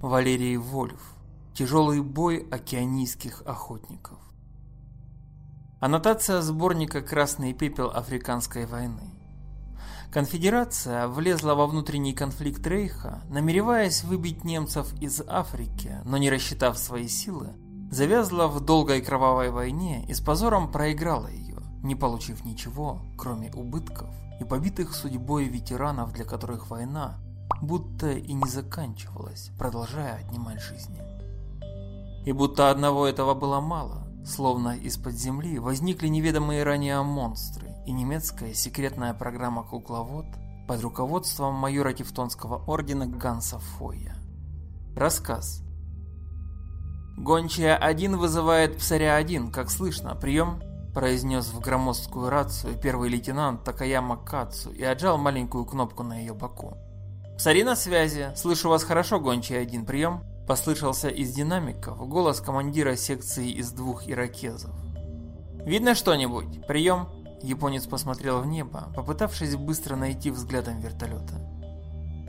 Валерий Вольф. Тяжелый бой океанийских охотников. Аннотация сборника «Красный пепел Африканской войны». Конфедерация влезла во внутренний конфликт Рейха, намереваясь выбить немцев из Африки, но не рассчитав свои силы, завязла в долгой кровавой войне и с позором проиграла ее, не получив ничего, кроме убытков и побитых судьбой ветеранов, для которых война будто и не заканчивалась, продолжая отнимать жизни. И будто одного этого было мало, словно из-под земли возникли неведомые ранее монстры, и немецкая секретная программа «Кукловод» под руководством майора Тевтонского ордена Ганса Фоя. Рассказ. «Гончая 1 вызывает Псаря 1, как слышно, прием?» произнес в громоздкую рацию первый лейтенант Такаяма Кацу и отжал маленькую кнопку на ее боку. «Псари на связи. Слышу вас хорошо, гончий один. Прием?» Послышался из динамиков голос командира секции из двух иракезов. «Видно что-нибудь? Прием?» Японец посмотрел в небо, попытавшись быстро найти взглядом вертолета.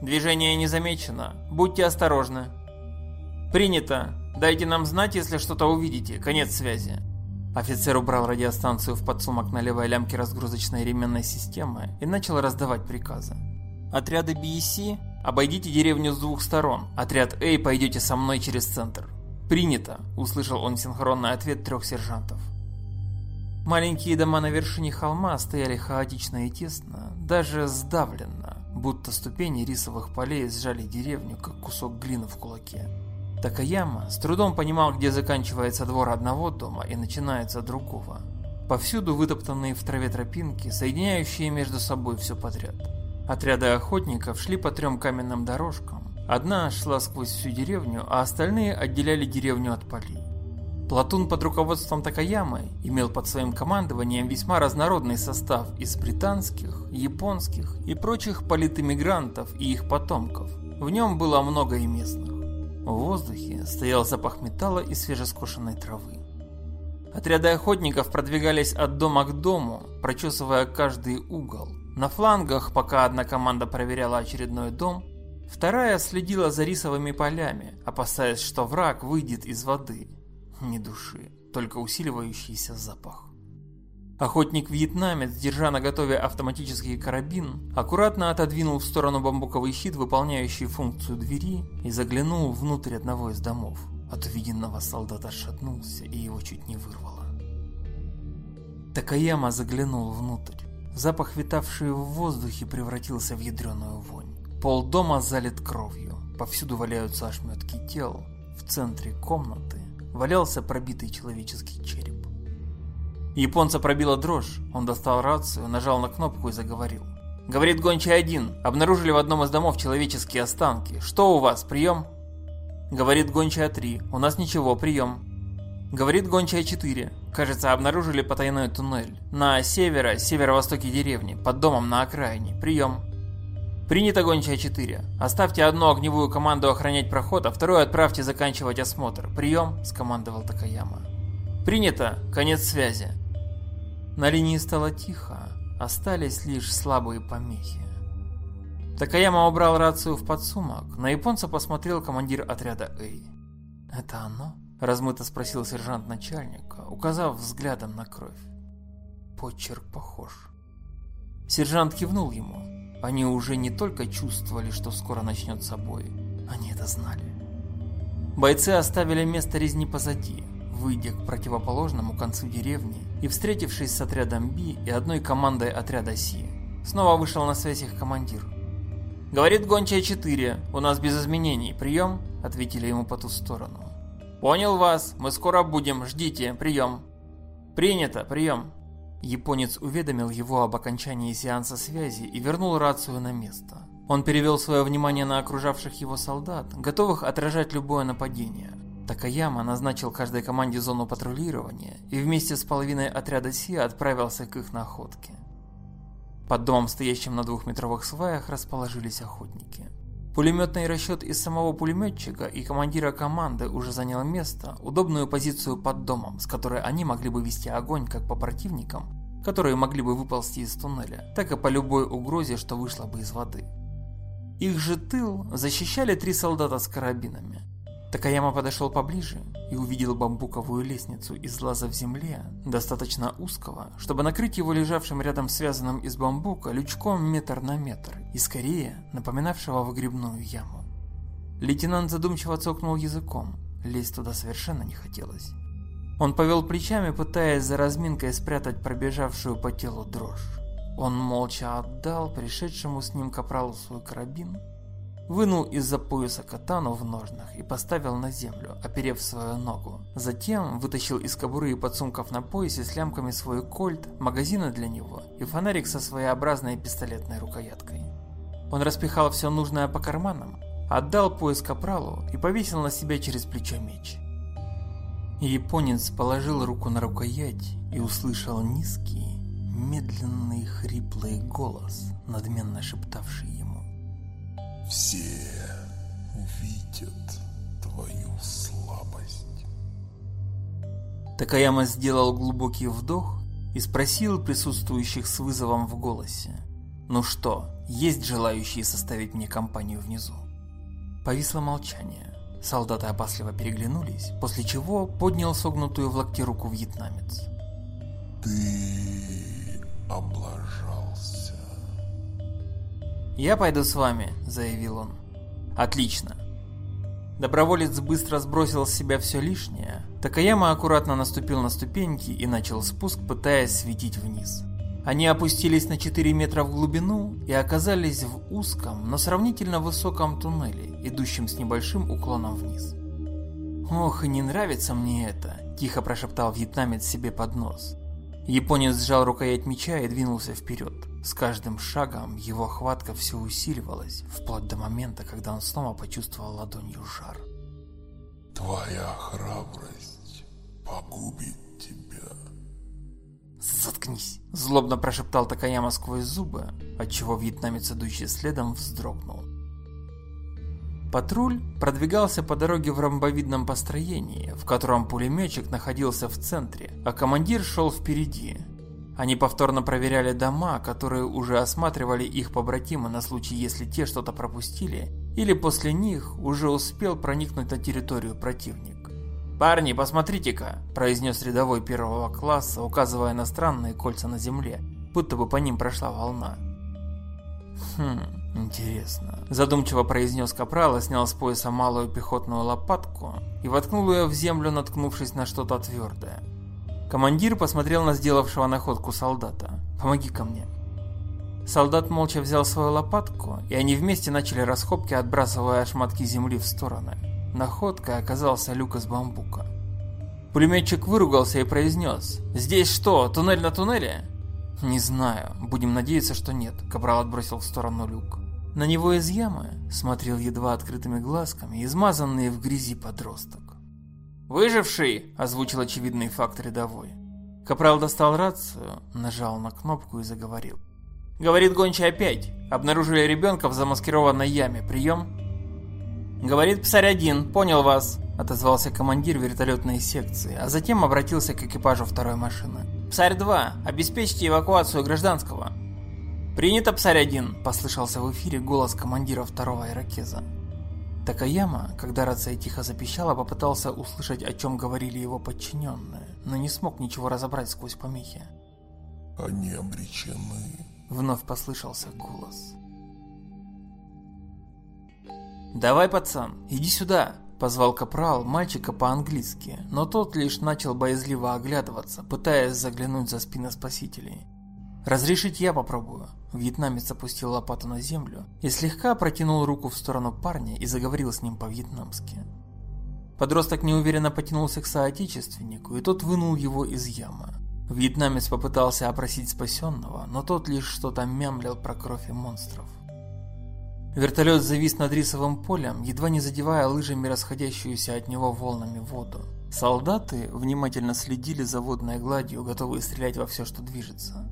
«Движение не замечено. Будьте осторожны». «Принято. Дайте нам знать, если что-то увидите. Конец связи». Офицер убрал радиостанцию в подсумок на левой лямке разгрузочной ременной системы и начал раздавать приказы. Отряды BEC, обойдите деревню с двух сторон. Отряд A пойдете со мной через центр. Принято, услышал он синхронный ответ трех сержантов. Маленькие дома на вершине холма стояли хаотично и тесно, даже сдавленно, будто ступени рисовых полей сжали деревню, как кусок глины в кулаке. Такаяма с трудом понимал, где заканчивается двор одного дома и начинается другого. Повсюду вытоптанные в траве тропинки, соединяющие между собой все подряд. Отряды охотников шли по трем каменным дорожкам. Одна шла сквозь всю деревню, а остальные отделяли деревню от полей. Платун под руководством Такаямы имел под своим командованием весьма разнородный состав из британских, японских и прочих политэмигрантов и их потомков. В нем было много и местных. В воздухе стоял запах металла и свежескошенной травы. Отряды охотников продвигались от дома к дому, прочесывая каждый угол, на флангах, пока одна команда проверяла очередной дом, вторая следила за рисовыми полями, опасаясь, что враг выйдет из воды. Ни души, только усиливающийся запах. Охотник-вьетнамец, держа на готове автоматический карабин, аккуратно отодвинул в сторону бамбуковый щит, выполняющий функцию двери, и заглянул внутрь одного из домов. От увиденного солдат отшатнулся и его чуть не вырвало. Такаяма заглянул внутрь. Запах, витавший в воздухе, превратился в ядреную вонь. Пол дома залит кровью. Повсюду валяются ошметки тел. В центре комнаты валялся пробитый человеческий череп. Японца пробила дрожь. Он достал рацию, нажал на кнопку и заговорил. «Говорит гончий один. Обнаружили в одном из домов человеческие останки. Что у вас? Прием?» Говорит гончая 3. У нас ничего, прием. Говорит гончая 4. Кажется, обнаружили потайной туннель. На северо, северо-востоке деревни, под домом на окраине. Прием. Принято гончая 4. Оставьте одну огневую команду охранять проход, а вторую отправьте заканчивать осмотр. Прием, скомандовал Такаяма. Принято. Конец связи. На линии стало тихо. Остались лишь слабые помехи. Такаяма убрал рацию в подсумок. На японца посмотрел командир отряда Эй. Это оно? Размыто спросил сержант начальника, указав взглядом на кровь. Почерк похож. Сержант кивнул ему. Они уже не только чувствовали, что скоро начнется бой, они это знали. Бойцы оставили место резни позади, выйдя к противоположному концу деревни и встретившись с отрядом Би и одной командой отряда Си. Снова вышел на связь их командир. «Говорит гончая 4, у нас без изменений, прием?» – ответили ему по ту сторону. «Понял вас. Мы скоро будем. Ждите. Прием». «Принято. Прием». Японец уведомил его об окончании сеанса связи и вернул рацию на место. Он перевел свое внимание на окружавших его солдат, готовых отражать любое нападение. Такаяма назначил каждой команде зону патрулирования и вместе с половиной отряда Си отправился к их находке. Под домом, стоящим на двухметровых сваях, расположились охотники. Пулеметный расчет из самого пулеметчика и командира команды уже занял место, удобную позицию под домом, с которой они могли бы вести огонь как по противникам, которые могли бы выползти из туннеля, так и по любой угрозе, что вышла бы из воды. Их же тыл защищали три солдата с карабинами. Такаяма подошел поближе и увидел бамбуковую лестницу из лаза в земле, достаточно узкого, чтобы накрыть его лежавшим рядом связанным из бамбука лючком метр на метр и скорее напоминавшего выгребную яму. Лейтенант задумчиво цокнул языком, лезть туда совершенно не хотелось. Он повел плечами, пытаясь за разминкой спрятать пробежавшую по телу дрожь. Он молча отдал пришедшему с ним капралу свой карабин вынул из-за пояса катану в ножнах и поставил на землю, оперев свою ногу. Затем вытащил из кобуры и подсумков на поясе с лямками свой кольт, магазины для него и фонарик со своеобразной пистолетной рукояткой. Он распихал все нужное по карманам, отдал пояс капралу и повесил на себя через плечо меч. Японец положил руку на рукоять и услышал низкий, медленный хриплый голос, надменно шептавший все видят твою слабость. Такаяма сделал глубокий вдох и спросил присутствующих с вызовом в голосе. «Ну что, есть желающие составить мне компанию внизу?» Повисло молчание. Солдаты опасливо переглянулись, после чего поднял согнутую в локте руку вьетнамец. «Ты облажался». «Я пойду с вами», — заявил он. «Отлично». Доброволец быстро сбросил с себя все лишнее. Такаяма аккуратно наступил на ступеньки и начал спуск, пытаясь светить вниз. Они опустились на 4 метра в глубину и оказались в узком, но сравнительно высоком туннеле, идущем с небольшим уклоном вниз. «Ох, и не нравится мне это», – тихо прошептал вьетнамец себе под нос. Японец сжал рукоять меча и двинулся вперед. С каждым шагом его хватка все усиливалась, вплоть до момента, когда он снова почувствовал ладонью жар. «Твоя храбрость погубит тебя». «Заткнись!» – злобно прошептал Такаяма сквозь зубы, отчего вьетнамец, идущий следом, вздрогнул. Патруль продвигался по дороге в ромбовидном построении, в котором пулеметчик находился в центре, а командир шел впереди, они повторно проверяли дома, которые уже осматривали их побратимы на случай, если те что-то пропустили, или после них уже успел проникнуть на территорию противник. «Парни, посмотрите-ка!» – произнес рядовой первого класса, указывая на странные кольца на земле, будто бы по ним прошла волна. «Хм, интересно». Задумчиво произнес Капрал и снял с пояса малую пехотную лопатку и воткнул ее в землю, наткнувшись на что-то твердое. Командир посмотрел на сделавшего находку солдата. «Помоги ко мне». Солдат молча взял свою лопатку, и они вместе начали раскопки, отбрасывая шматки земли в стороны. Находкой оказался люк из бамбука. Пулеметчик выругался и произнес. «Здесь что, туннель на туннеле?» «Не знаю. Будем надеяться, что нет», — Кабрал отбросил в сторону люк. На него из ямы смотрел едва открытыми глазками, измазанный в грязи подросток. «Выживший!» – озвучил очевидный факт рядовой. Капрал достал рацию, нажал на кнопку и заговорил. «Говорит гончий опять. Обнаружили ребенка в замаскированной яме. Прием?» «Говорит псарь-1. Понял вас», – отозвался командир вертолетной секции, а затем обратился к экипажу второй машины. «Псарь-2. Обеспечьте эвакуацию гражданского». «Принято, псарь-1», – послышался в эфире голос командира второго иракеза. Такаяма, когда рация тихо запищала, попытался услышать, о чем говорили его подчиненные, но не смог ничего разобрать сквозь помехи. «Они обречены», — вновь послышался голос. «Давай, пацан, иди сюда!» – позвал Капрал мальчика по-английски, но тот лишь начал боязливо оглядываться, пытаясь заглянуть за спины спасителей. «Разрешить я попробую». Вьетнамец опустил лопату на землю и слегка протянул руку в сторону парня и заговорил с ним по-вьетнамски. Подросток неуверенно потянулся к соотечественнику, и тот вынул его из ямы. Вьетнамец попытался опросить спасенного, но тот лишь что-то мямлил про кровь и монстров. Вертолет завис над рисовым полем, едва не задевая лыжами расходящуюся от него волнами воду. Солдаты внимательно следили за водной гладью, готовые стрелять во все, что движется.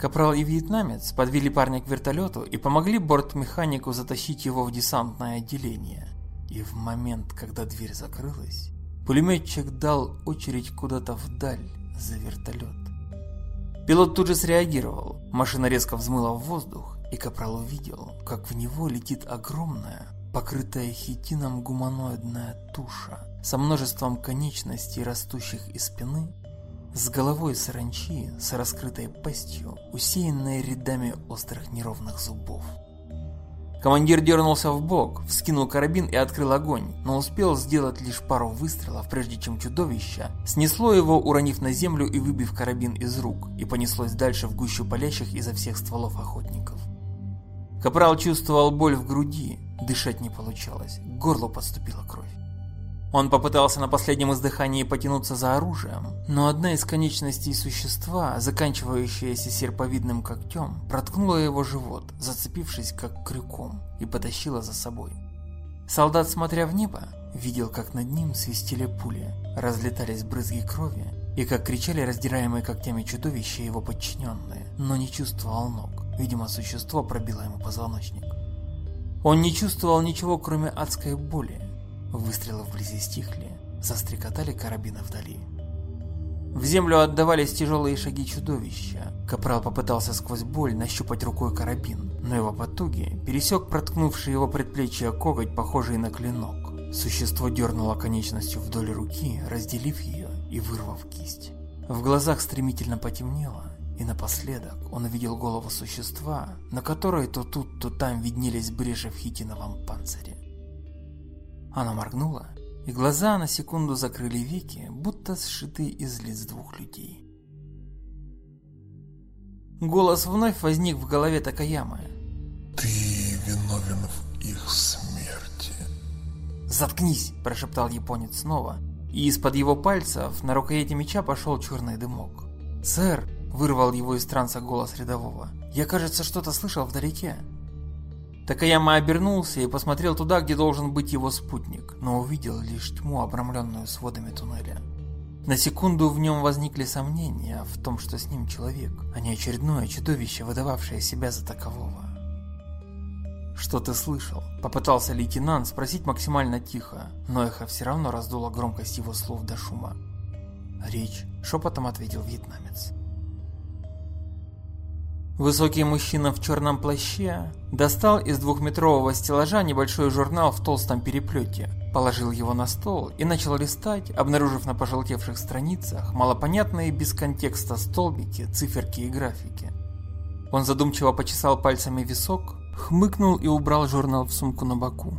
Капрал и вьетнамец подвели парня к вертолету и помогли бортмеханику затащить его в десантное отделение. И в момент, когда дверь закрылась, пулеметчик дал очередь куда-то вдаль за вертолет. Пилот тут же среагировал. Машина резко взмыла в воздух и Капрал увидел, как в него летит огромная, покрытая хитином гуманоидная туша со множеством конечностей, растущих из спины, с головой саранчи, с раскрытой пастью, усеянной рядами острых неровных зубов. Командир дернулся в бок, вскинул карабин и открыл огонь, но успел сделать лишь пару выстрелов, прежде чем чудовище снесло его, уронив на землю и выбив карабин из рук, и понеслось дальше в гущу палящих изо всех стволов охотников. Капрал чувствовал боль в груди, дышать не получалось, к горлу подступила кровь. Он попытался на последнем издыхании потянуться за оружием, но одна из конечностей существа, заканчивающаяся серповидным когтем, проткнула его живот, зацепившись как крюком, и потащила за собой. Солдат, смотря в небо, видел, как над ним свистели пули, разлетались брызги крови, и как кричали раздираемые когтями чудовища его подчиненные, но не чувствовал ног. Видимо, существо пробило ему позвоночник. Он не чувствовал ничего, кроме адской боли, Выстрелы вблизи стихли, застрекотали карабины вдали. В землю отдавались тяжелые шаги чудовища. Капрал попытался сквозь боль нащупать рукой карабин, но его потуги пересек проткнувший его предплечье коготь, похожий на клинок. Существо дернуло конечностью вдоль руки, разделив ее и вырвав кисть. В глазах стремительно потемнело, и напоследок он увидел голову существа, на которой то тут, то там виднелись бреши в хитиновом панцире. Она моргнула, и глаза на секунду закрыли веки, будто сшиты из лиц двух людей. Голос вновь возник в голове Такаямы. Ты виновен в их смерти. «Заткнись!» – прошептал японец снова, и из-под его пальцев на рукояти меча пошел черный дымок. «Сэр!» – вырвал его из транса голос рядового. «Я, кажется, что-то слышал вдалеке». Такаяма обернулся и посмотрел туда, где должен быть его спутник, но увидел лишь тьму, обрамленную сводами туннеля. На секунду в нем возникли сомнения в том, что с ним человек, а не очередное чудовище, выдававшее себя за такового. «Что ты слышал?» – попытался лейтенант спросить максимально тихо, но эхо все равно раздуло громкость его слов до шума. «Речь», – шепотом ответил вьетнамец. Высокий мужчина в черном плаще достал из двухметрового стеллажа небольшой журнал в толстом переплете, положил его на стол и начал листать, обнаружив на пожелтевших страницах малопонятные без контекста столбики, циферки и графики. Он задумчиво почесал пальцами висок, хмыкнул и убрал журнал в сумку на боку.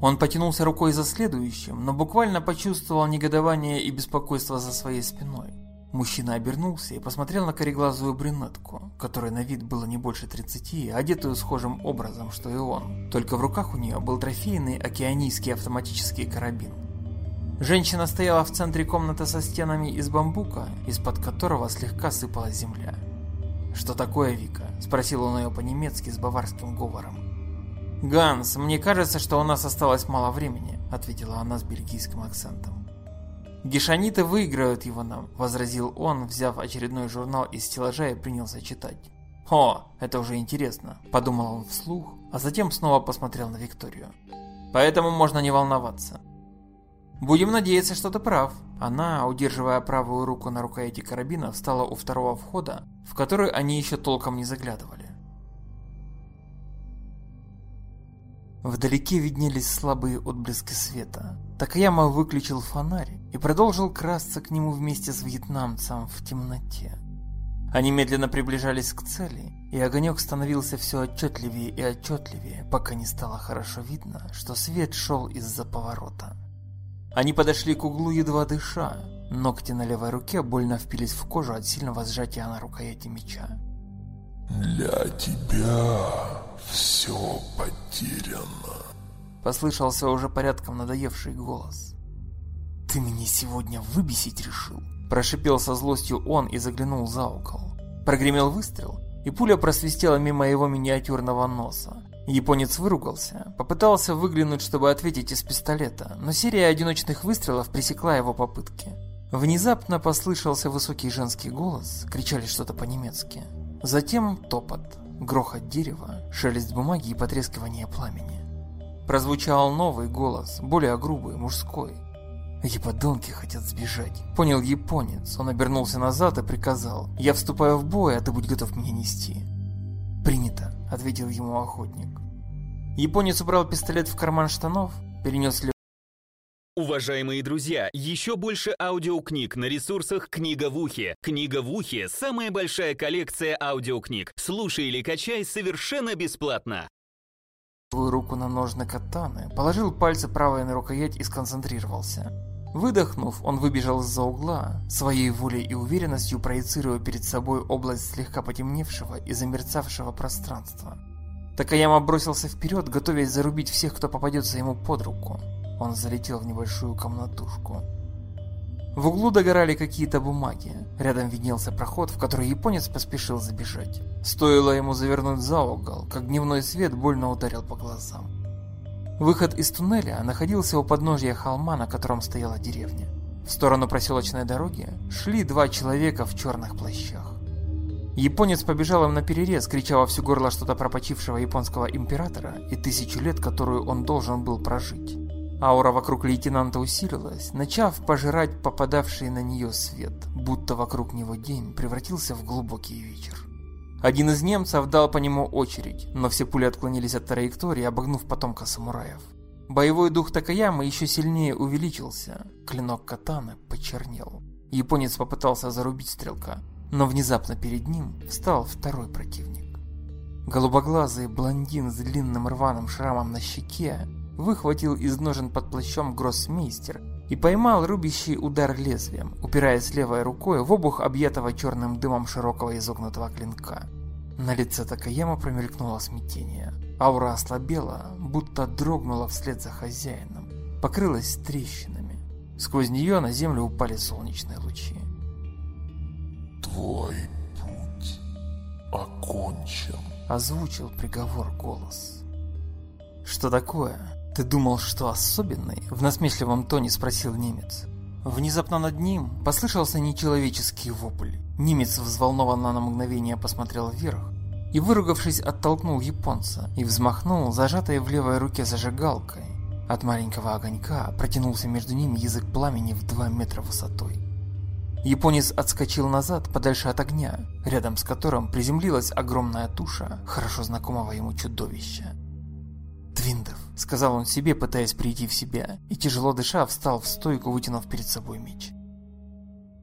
Он потянулся рукой за следующим, но буквально почувствовал негодование и беспокойство за своей спиной. Мужчина обернулся и посмотрел на кореглазую брюнетку, которой на вид было не больше 30, одетую схожим образом, что и он. Только в руках у нее был трофейный океанийский автоматический карабин. Женщина стояла в центре комнаты со стенами из бамбука, из-под которого слегка сыпалась земля. «Что такое, Вика?» – спросил он ее по-немецки с баварским говором. «Ганс, мне кажется, что у нас осталось мало времени», – ответила она с бельгийским акцентом. «Гешаниты выиграют его нам», – возразил он, взяв очередной журнал из стеллажа и принялся читать. «О, это уже интересно», – подумал он вслух, а затем снова посмотрел на Викторию. «Поэтому можно не волноваться». «Будем надеяться, что ты прав». Она, удерживая правую руку на рукояти карабина, встала у второго входа, в который они еще толком не заглядывали. Вдалеке виднелись слабые отблески света. Такаяма выключил фонарь и продолжил красться к нему вместе с вьетнамцем в темноте. Они медленно приближались к цели, и огонек становился все отчетливее и отчетливее, пока не стало хорошо видно, что свет шел из-за поворота. Они подошли к углу едва дыша, ногти на левой руке больно впились в кожу от сильного сжатия на рукояти меча. Для тебя все потеряно. Послышался уже порядком надоевший голос. Ты меня сегодня выбесить решил? Прошипел со злостью он и заглянул за угол. Прогремел выстрел, и пуля просвистела мимо его миниатюрного носа. Японец выругался, попытался выглянуть, чтобы ответить из пистолета, но серия одиночных выстрелов пресекла его попытки. Внезапно послышался высокий женский голос, кричали что-то по-немецки. Затем топот, грохот дерева, шелест бумаги и потрескивание пламени. Прозвучал новый голос, более грубый, мужской. «Эти хотят сбежать», — понял японец. Он обернулся назад и приказал. «Я вступаю в бой, а ты будь готов меня нести». «Принято», — ответил ему охотник. Японец убрал пистолет в карман штанов, перенес Уважаемые друзья, еще больше аудиокниг на ресурсах «Книга в ухе». «Книга в ухе» — самая большая коллекция аудиокниг. Слушай или качай совершенно бесплатно. руку на ножны катаны, положил пальцы правой на рукоять и сконцентрировался. Выдохнув, он выбежал из-за угла, своей волей и уверенностью проецируя перед собой область слегка потемневшего и замерцавшего пространства. Такаяма бросился вперед, готовясь зарубить всех, кто попадется ему под руку. Он залетел в небольшую комнатушку. В углу догорали какие-то бумаги. Рядом виднелся проход, в который японец поспешил забежать. Стоило ему завернуть за угол, как дневной свет больно ударил по глазам. Выход из туннеля находился у подножья холма, на котором стояла деревня. В сторону проселочной дороги шли два человека в черных плащах. Японец побежал им на перерез, крича во всю горло что-то про почившего японского императора и тысячу лет, которую он должен был прожить. Аура вокруг лейтенанта усилилась, начав пожирать попадавший на нее свет, будто вокруг него день превратился в глубокий вечер. Один из немцев дал по нему очередь, но все пули отклонились от траектории, обогнув потомка самураев. Боевой дух Такаямы еще сильнее увеличился, клинок катаны почернел. Японец попытался зарубить стрелка, но внезапно перед ним встал второй противник. Голубоглазый блондин с длинным рваным шрамом на щеке выхватил из ножен под плащом гроссмейстер и поймал рубящий удар лезвием, упираясь левой рукой в обух объятого черным дымом широкого изогнутого клинка. На лице Такаяма промелькнуло смятение. Аура ослабела, будто дрогнула вслед за хозяином, покрылась трещинами. Сквозь нее на землю упали солнечные лучи. «Твой путь окончен», — озвучил приговор голос. «Что такое?» «Ты думал, что особенный?» – в насмешливом тоне спросил немец. Внезапно над ним послышался нечеловеческий вопль. Немец взволнованно на мгновение посмотрел вверх и, выругавшись, оттолкнул японца и взмахнул зажатой в левой руке зажигалкой. От маленького огонька протянулся между ними язык пламени в 2 метра высотой. Японец отскочил назад, подальше от огня, рядом с которым приземлилась огромная туша хорошо знакомого ему чудовища. «Твиндов», — сказал он себе, пытаясь прийти в себя, и тяжело дыша встал в стойку, вытянув перед собой меч.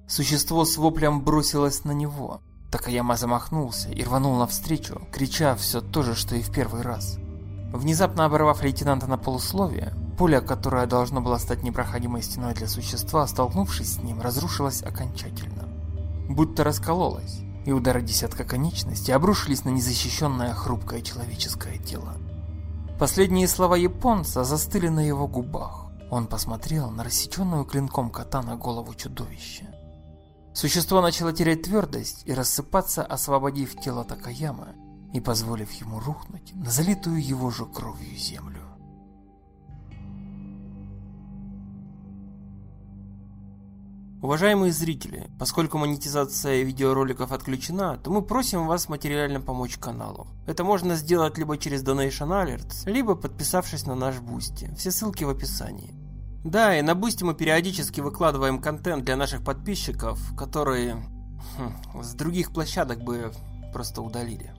Существо с воплем бросилось на него. Такаяма замахнулся и рванул навстречу, крича все то же, что и в первый раз. Внезапно оборвав лейтенанта на полусловие, поле, которое должно было стать непроходимой стеной для существа, столкнувшись с ним, разрушилось окончательно. Будто раскололось, и удары десятка конечностей обрушились на незащищенное хрупкое человеческое тело. Последние слова японца застыли на его губах. Он посмотрел на рассеченную клинком катаны голову чудовища. Существо начало терять твердость и рассыпаться, освободив тело Такаяма и позволив ему рухнуть на залитую его же кровью землю. Уважаемые зрители, поскольку монетизация видеороликов отключена, то мы просим вас материально помочь каналу. Это можно сделать либо через Donation Alert, либо подписавшись на наш Boosty. Все ссылки в описании. Да, и на Boosty мы периодически выкладываем контент для наших подписчиков, которые хм, с других площадок бы просто удалили.